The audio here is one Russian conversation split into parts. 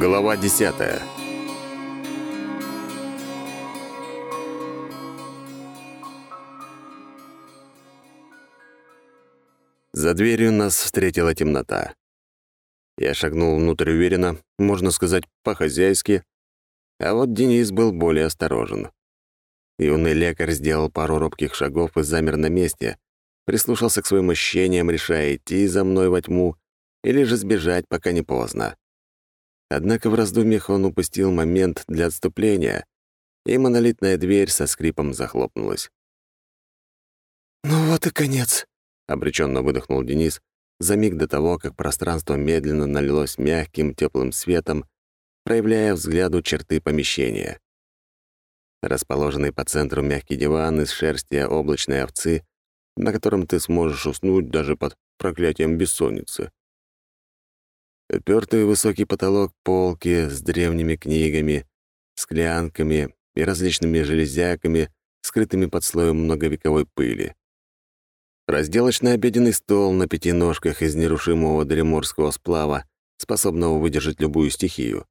Глава десятая. За дверью нас встретила темнота. Я шагнул внутрь уверенно, можно сказать, по-хозяйски, а вот Денис был более осторожен. Юный лекарь сделал пару робких шагов и замер на месте, прислушался к своим ощущениям, решая идти за мной во тьму или же сбежать, пока не поздно. Однако в раздумьях он упустил момент для отступления, и монолитная дверь со скрипом захлопнулась. «Ну вот и конец», — обреченно выдохнул Денис за миг до того, как пространство медленно налилось мягким теплым светом, проявляя взгляду черты помещения. Расположенный по центру мягкий диван из шерсти облачной овцы, на котором ты сможешь уснуть даже под проклятием бессонницы. Упертый высокий потолок полки с древними книгами, склянками и различными железяками, скрытыми под слоем многовековой пыли. Разделочный обеденный стол на пяти ножках из нерушимого дреморского сплава, способного выдержать любую стихию.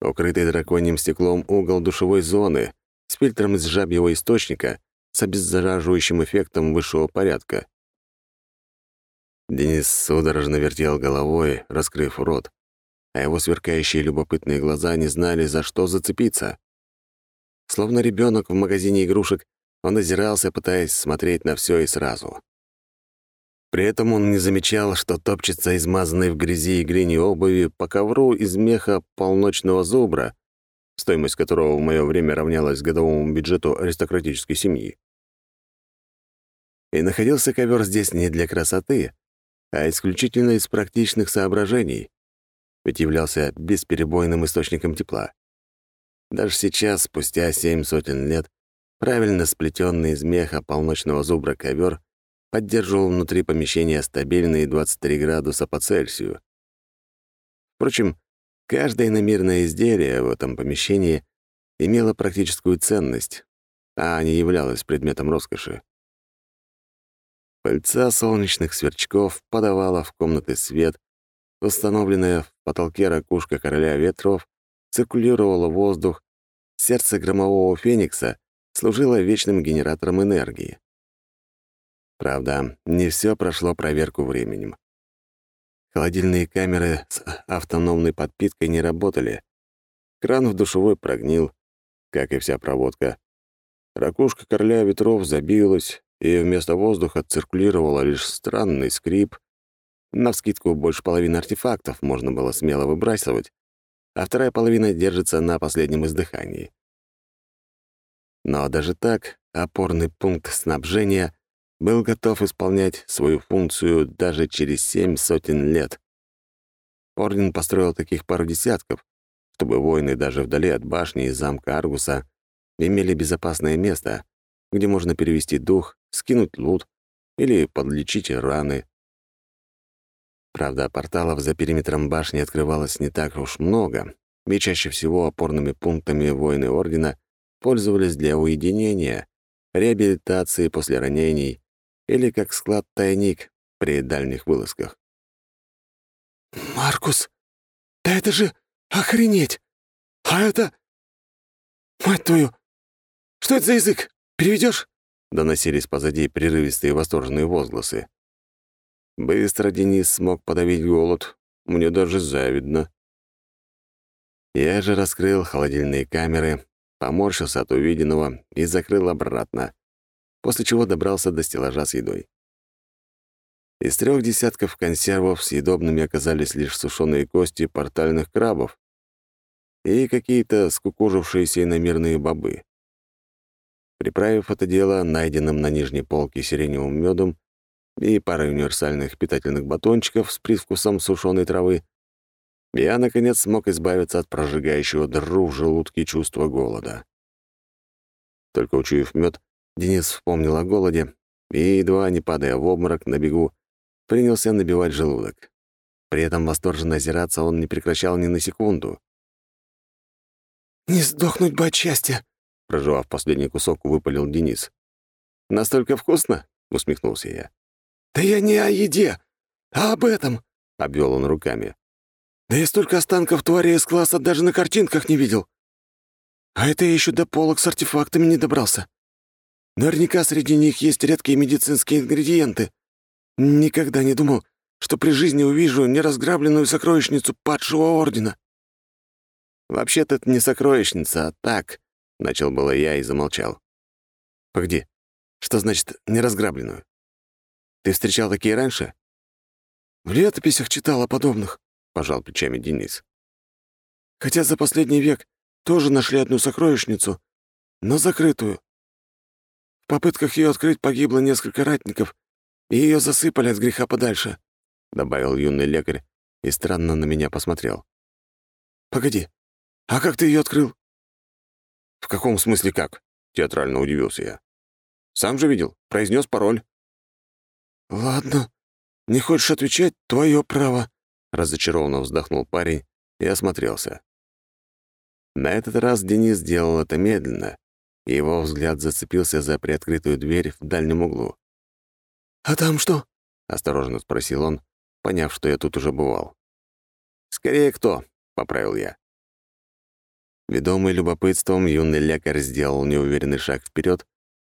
Укрытый драконьим стеклом угол душевой зоны с фильтром из жабьего источника с обеззараживающим эффектом высшего порядка. Денис судорожно вертел головой, раскрыв рот, а его сверкающие любопытные глаза не знали, за что зацепиться. Словно ребенок в магазине игрушек, он озирался, пытаясь смотреть на все и сразу. При этом он не замечал, что топчется измазанный в грязи и глине обуви по ковру из меха полночного зубра, стоимость которого в мое время равнялась годовому бюджету аристократической семьи. И находился ковер здесь не для красоты, а исключительно из практичных соображений, ведь являлся бесперебойным источником тепла. Даже сейчас, спустя семь сотен лет, правильно сплетенный из меха полночного зубра ковер поддерживал внутри помещения стабильные 23 градуса по Цельсию. Впрочем, каждое иномирное изделие в этом помещении имело практическую ценность, а не являлось предметом роскоши. Пыльца солнечных сверчков подавала в комнаты свет, установленная в потолке ракушка короля ветров циркулировала воздух, сердце громового феникса служило вечным генератором энергии. Правда, не все прошло проверку временем. Холодильные камеры с автономной подпиткой не работали. Кран в душевой прогнил, как и вся проводка. Ракушка короля ветров забилась, и вместо воздуха циркулировало лишь странный скрип. Навскидку больше половины артефактов можно было смело выбрасывать, а вторая половина держится на последнем издыхании. Но даже так опорный пункт снабжения был готов исполнять свою функцию даже через семь сотен лет. Орден построил таких пару десятков, чтобы воины даже вдали от башни и замка Аргуса имели безопасное место, где можно перевести дух скинуть лут или подлечить раны. Правда, порталов за периметром башни открывалось не так уж много, и чаще всего опорными пунктами воины Ордена пользовались для уединения, реабилитации после ранений или как склад-тайник при дальних вылазках. «Маркус, да это же охренеть! А это... Мать твою! Что это за язык? Переведешь? Доносились позади прерывистые восторженные возгласы. Быстро Денис смог подавить голод. Мне даже завидно. Я же раскрыл холодильные камеры, поморщился от увиденного и закрыл обратно, после чего добрался до стеллажа с едой. Из трех десятков консервов съедобными оказались лишь сушеные кости портальных крабов и какие-то скукожившиеся иномерные бобы. Приправив это дело найденным на нижней полке сиреневым медом и парой универсальных питательных батончиков с привкусом сушеной травы, я, наконец, смог избавиться от прожигающего дыру в желудке чувства голода. Только учуяв мед, Денис вспомнил о голоде и, едва не падая в обморок на бегу, принялся набивать желудок. При этом восторженно озираться он не прекращал ни на секунду. «Не сдохнуть бы от счастья!» Проживав последний кусок, выпалил Денис. «Настолько вкусно?» — усмехнулся я. «Да я не о еде, а об этом!» — обвел он руками. Да я столько останков твари из класса даже на картинках не видел. А это я еще до полок с артефактами не добрался. Наверняка среди них есть редкие медицинские ингредиенты. Никогда не думал, что при жизни увижу неразграбленную сокровищницу падшего ордена. «Вообще-то это не сокровищница, а так», — начал было я и замолчал. «Погоди, что значит неразграбленную? Ты встречал такие раньше?» «В летописях читал о подобных», — пожал плечами Денис. «Хотя за последний век тоже нашли одну сокровищницу, но закрытую. В попытках ее открыть погибло несколько ратников, и ее засыпали от греха подальше», — добавил юный лекарь и странно на меня посмотрел. «Погоди, а как ты ее открыл?» «В каком смысле как?» — театрально удивился я. «Сам же видел, произнес пароль». «Ладно, не хочешь отвечать — твое право», — разочарованно вздохнул парень и осмотрелся. На этот раз Денис сделал это медленно, и его взгляд зацепился за приоткрытую дверь в дальнем углу. «А там что?» — осторожно спросил он, поняв, что я тут уже бывал. «Скорее кто?» — поправил я. Ведомый любопытством, юный лекарь сделал неуверенный шаг вперед,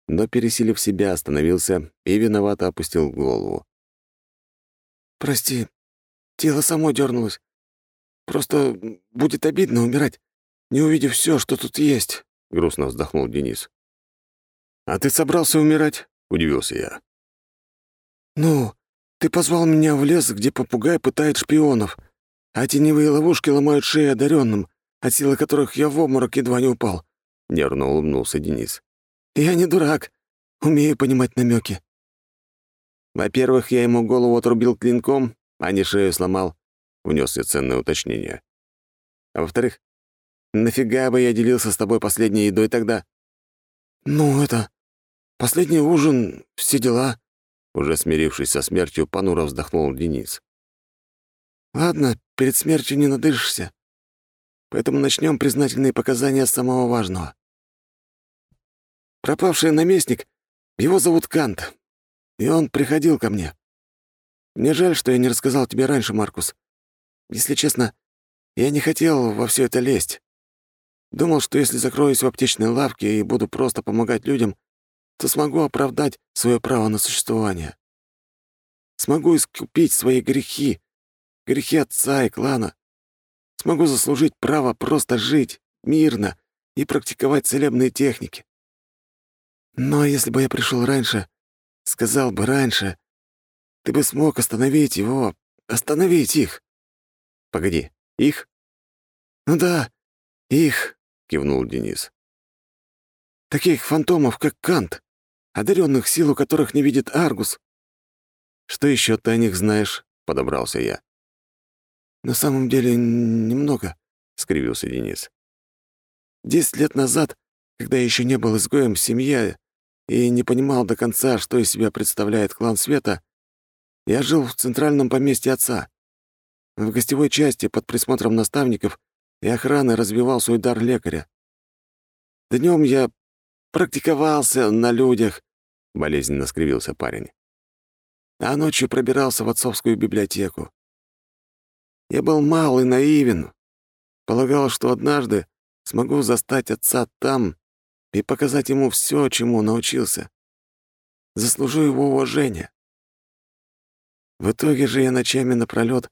но, пересилив себя, остановился и виновато опустил голову. «Прости, тело само дернулось. Просто будет обидно умирать не увидев все, что тут есть», — грустно вздохнул Денис. «А ты собрался умирать?» — удивился я. «Ну, ты позвал меня в лес, где попугай пытает шпионов, а теневые ловушки ломают шеи одаренным, от силы которых я в обморок едва не упал», — нервно улыбнулся Денис. «Я не дурак, умею понимать намеки. «Во-первых, я ему голову отрубил клинком, а не шею сломал», — внес я ценное уточнение. «А во-вторых, Нафига бы я делился с тобой последней едой тогда?» «Ну, это... Последний ужин, все дела...» Уже смирившись со смертью, понуро вздохнул Денис. «Ладно, перед смертью не надышишься. Поэтому начнем признательные показания самого важного. Пропавший наместник, его зовут Кант, и он приходил ко мне. Мне жаль, что я не рассказал тебе раньше, Маркус. Если честно, я не хотел во все это лезть. Думал, что если закроюсь в аптечной лавке и буду просто помогать людям, то смогу оправдать свое право на существование. Смогу искупить свои грехи, грехи отца и клана. Смогу заслужить право просто жить мирно и практиковать целебные техники. Но если бы я пришел раньше, сказал бы раньше, ты бы смог остановить его, остановить их. Погоди, их? Ну да, их, — кивнул Денис. «Таких фантомов, как Кант, одаренных силу которых не видит Аргус». «Что еще ты о них знаешь?» — подобрался я. «На самом деле немного», — скривился Денис. «Десять лет назад, когда я еще не был изгоем в семье и не понимал до конца, что из себя представляет клан Света, я жил в центральном поместье отца. В гостевой части под присмотром наставников и охраны развивал свой дар лекаря. Днем я практиковался на людях, — болезненно скривился парень. А ночью пробирался в отцовскую библиотеку. Я был мал и наивен. Полагал, что однажды смогу застать отца там и показать ему все, чему научился. Заслужу его уважение. В итоге же я ночами напролёт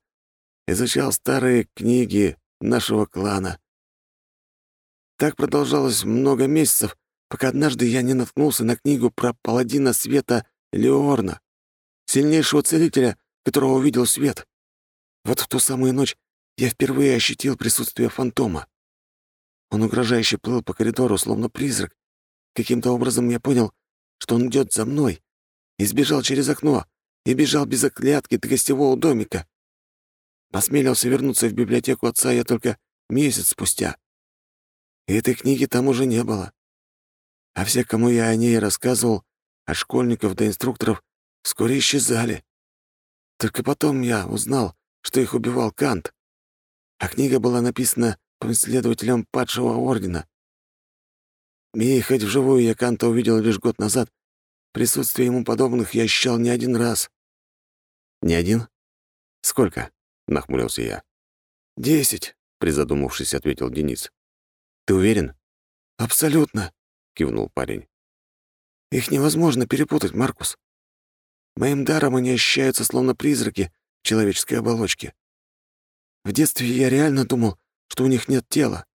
изучал старые книги нашего клана. Так продолжалось много месяцев, пока однажды я не наткнулся на книгу про паладина света Леорна, сильнейшего целителя, которого увидел свет. Вот в ту самую ночь я впервые ощутил присутствие фантома. Он угрожающе плыл по коридору, словно призрак. Каким-то образом я понял, что он идет за мной, и сбежал через окно, и бежал без оклятки до гостевого домика. Осмелился вернуться в библиотеку отца я только месяц спустя. И этой книги там уже не было. А все, кому я о ней рассказывал, от школьников до инструкторов, вскоре исчезали. Только потом я узнал, что их убивал Кант. А книга была написана последователем падшего ордена. И хоть вживую я Канта увидел лишь год назад, присутствие ему подобных я ощущал не один раз. Не один? Сколько? — нахмурился я. «Десять», — призадумавшись, ответил Денис. «Ты уверен?» «Абсолютно», — кивнул парень. «Их невозможно перепутать, Маркус. Моим даром они ощущаются словно призраки человеческой оболочке. В детстве я реально думал, что у них нет тела.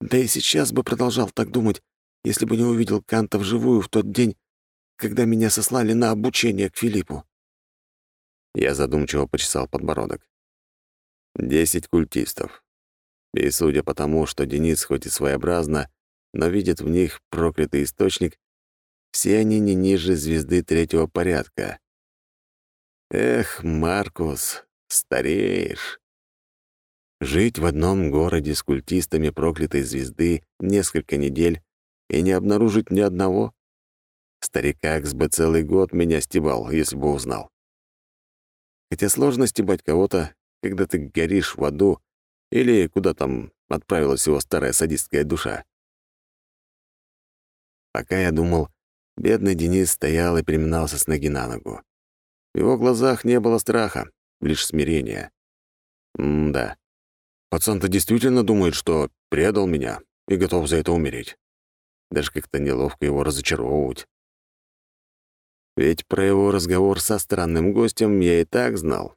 Да и сейчас бы продолжал так думать, если бы не увидел Канта вживую в тот день, когда меня сослали на обучение к Филиппу. Я задумчиво почесал подбородок. Десять культистов. И судя по тому, что Денис хоть и своеобразно, но видит в них проклятый источник, все они не ниже звезды третьего порядка. Эх, Маркус, стареешь. Жить в одном городе с культистами проклятой звезды несколько недель и не обнаружить ни одного? Старикакс бы целый год меня стебал, если бы узнал. Хотя сложно стебать кого-то, когда ты горишь в аду или куда там отправилась его старая садистская душа. Пока я думал, бедный Денис стоял и переминался с ноги на ногу. В его глазах не было страха, лишь смирение. М-да. Пацан-то действительно думает, что предал меня и готов за это умереть. Даже как-то неловко его разочаровывать. Ведь про его разговор со странным гостем я и так знал.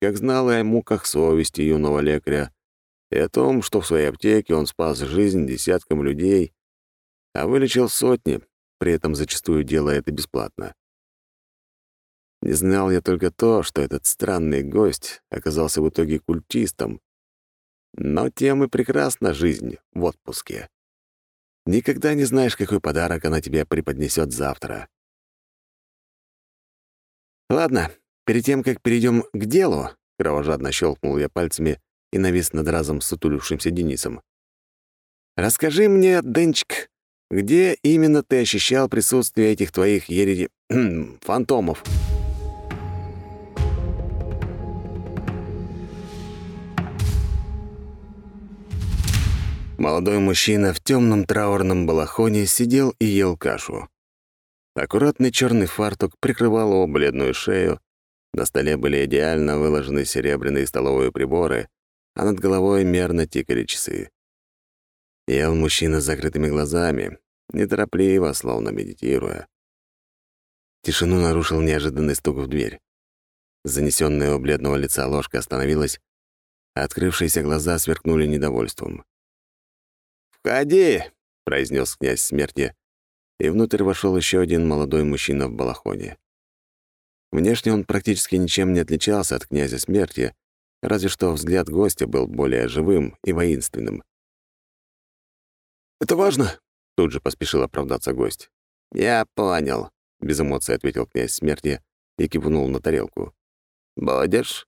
Как знал и о муках совести юного лекаря, и о том, что в своей аптеке он спас жизнь десяткам людей, а вылечил сотни, при этом зачастую делая это бесплатно. Не знал я только то, что этот странный гость оказался в итоге культистом. Но тем и прекрасна жизнь в отпуске. Никогда не знаешь, какой подарок она тебе преподнесет завтра. «Ладно, перед тем, как перейдем к делу», — кровожадно щелкнул я пальцами и навис над разом сутулившимся Денисом. «Расскажи мне, Денчик, где именно ты ощущал присутствие этих твоих ереди... фантомов?» Молодой мужчина в темном траурном балахоне сидел и ел кашу. Аккуратный черный фартук прикрывал его бледную шею, на столе были идеально выложены серебряные столовые приборы, а над головой мерно тикали часы. Ел мужчина с закрытыми глазами, неторопливо, словно медитируя. Тишину нарушил неожиданный стук в дверь. Занесённая у бледного лица ложка остановилась, а открывшиеся глаза сверкнули недовольством. «Входи!» — произнес князь смерти, и внутрь вошел еще один молодой мужчина в балахоне. Внешне он практически ничем не отличался от князя смерти, разве что взгляд гостя был более живым и воинственным. «Это важно?» — тут же поспешил оправдаться гость. «Я понял», — без эмоций ответил князь смерти и кивнул на тарелку. «Будешь?»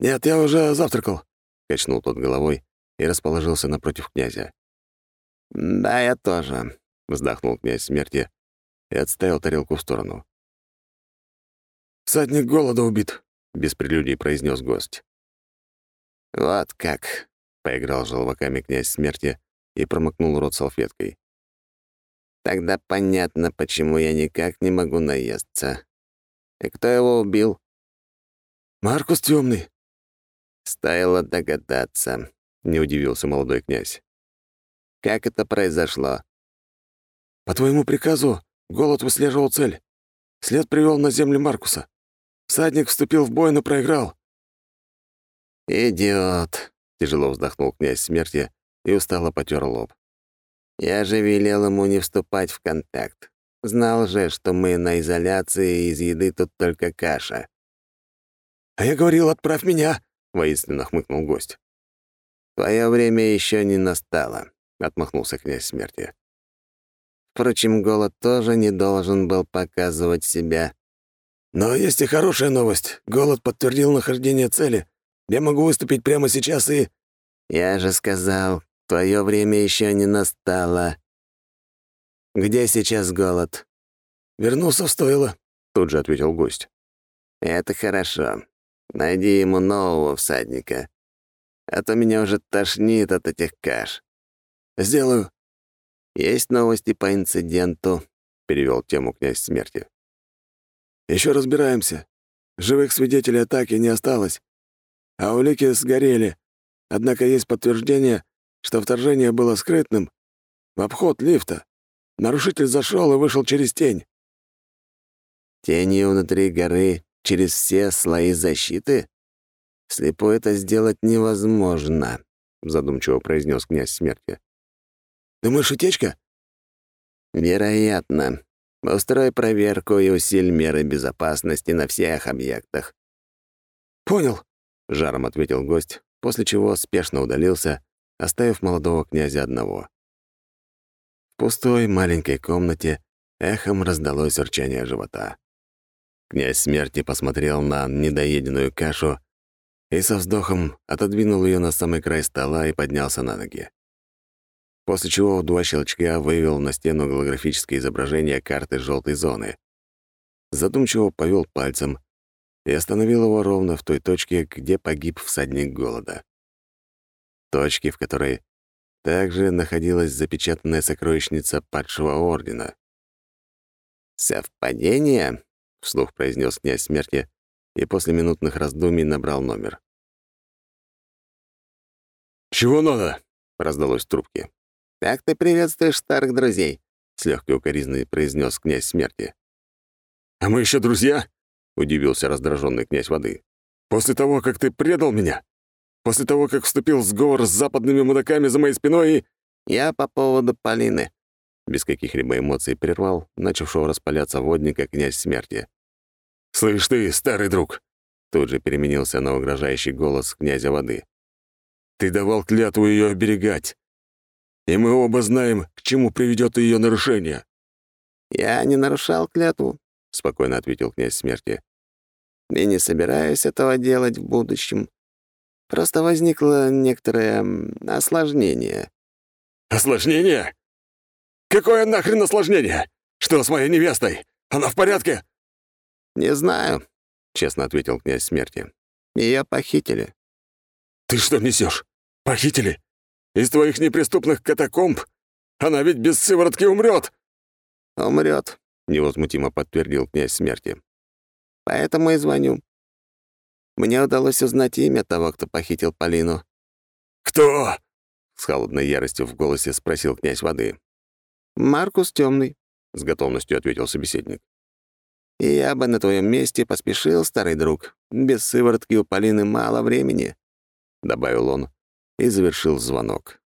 «Нет, я уже завтракал», — качнул тот головой и расположился напротив князя. «Да, я тоже. — вздохнул князь смерти и отставил тарелку в сторону. «Всадник голода убит», — без прелюдий произнес гость. «Вот как», — поиграл желваками князь смерти и промокнул рот салфеткой. «Тогда понятно, почему я никак не могу наесться. И кто его убил?» «Маркус Темный. «Стоило догадаться», — не удивился молодой князь. «Как это произошло?» По твоему приказу голод выслеживал цель. След привел на землю Маркуса. Всадник вступил в бой, но проиграл. «Идиот!» — тяжело вздохнул князь смерти и устало потер лоб. «Я же велел ему не вступать в контакт. Знал же, что мы на изоляции, и из еды тут только каша». «А я говорил, отправь меня!» — воинственно хмыкнул гость. «Твое время еще не настало», — отмахнулся князь смерти. Впрочем, голод тоже не должен был показывать себя. Но есть и хорошая новость. Голод подтвердил нахождение цели. Я могу выступить прямо сейчас и... Я же сказал, твое время еще не настало. Где сейчас голод? Вернулся в стойло, тут же ответил гость. Это хорошо. Найди ему нового всадника. А то меня уже тошнит от этих каш. Сделаю. «Есть новости по инциденту», — перевел тему князь смерти. Еще разбираемся. Живых свидетелей атаки не осталось. А улики сгорели, Однако есть подтверждение, что вторжение было скрытным. В обход лифта. Нарушитель зашел и вышел через тень. Тенью внутри горы, через все слои защиты? Слепой это сделать невозможно, задумчиво произнес князь смерти. Думаешь, утечка? Вероятно. Устрой проверку и усиль меры безопасности на всех объектах. Понял, жаром ответил гость, после чего спешно удалился, оставив молодого князя одного. В пустой маленькой комнате эхом раздалось урчание живота. Князь смерти посмотрел на недоеденную кашу и со вздохом отодвинул ее на самый край стола и поднялся на ноги. После чего в два щелчка вывел на стену голографическое изображение карты желтой зоны. Задумчиво повел пальцем и остановил его ровно в той точке, где погиб всадник голода. Точке, в которой также находилась запечатанная сокровищница падшего ордена. «Совпадение?» — вслух произнес князь смерти и после минутных раздумий набрал номер. «Чего надо?» — раздалось в трубке. «Как ты приветствуешь старых друзей?» — с легкой укоризной произнес князь смерти. «А мы еще друзья?» — удивился раздраженный князь воды. «После того, как ты предал меня? После того, как вступил в сговор с западными мудаками за моей спиной и...» «Я по поводу Полины», — без каких-либо эмоций прервал начавшего распаляться водника князь смерти. «Слышь ты, старый друг!» Тут же переменился на угрожающий голос князя воды. «Ты давал клятву ее оберегать. И мы оба знаем, к чему приведет ее нарушение». «Я не нарушал клятву», — спокойно ответил князь смерти. «И не собираюсь этого делать в будущем. Просто возникло некоторое осложнение». «Осложнение? Какое нахрен осложнение? Что с моей невестой? Она в порядке?» «Не знаю», — честно ответил князь смерти. Ее похитили». «Ты что несешь? Похитили? Из твоих неприступных катакомб? Она ведь без сыворотки умрет. Умрет, невозмутимо подтвердил князь смерти. «Поэтому и звоню. Мне удалось узнать имя того, кто похитил Полину». «Кто?» — с холодной яростью в голосе спросил князь воды. «Маркус Темный», — с готовностью ответил собеседник. «И я бы на твоем месте поспешил, старый друг. Без сыворотки у Полины мало времени», — добавил он и завершил звонок.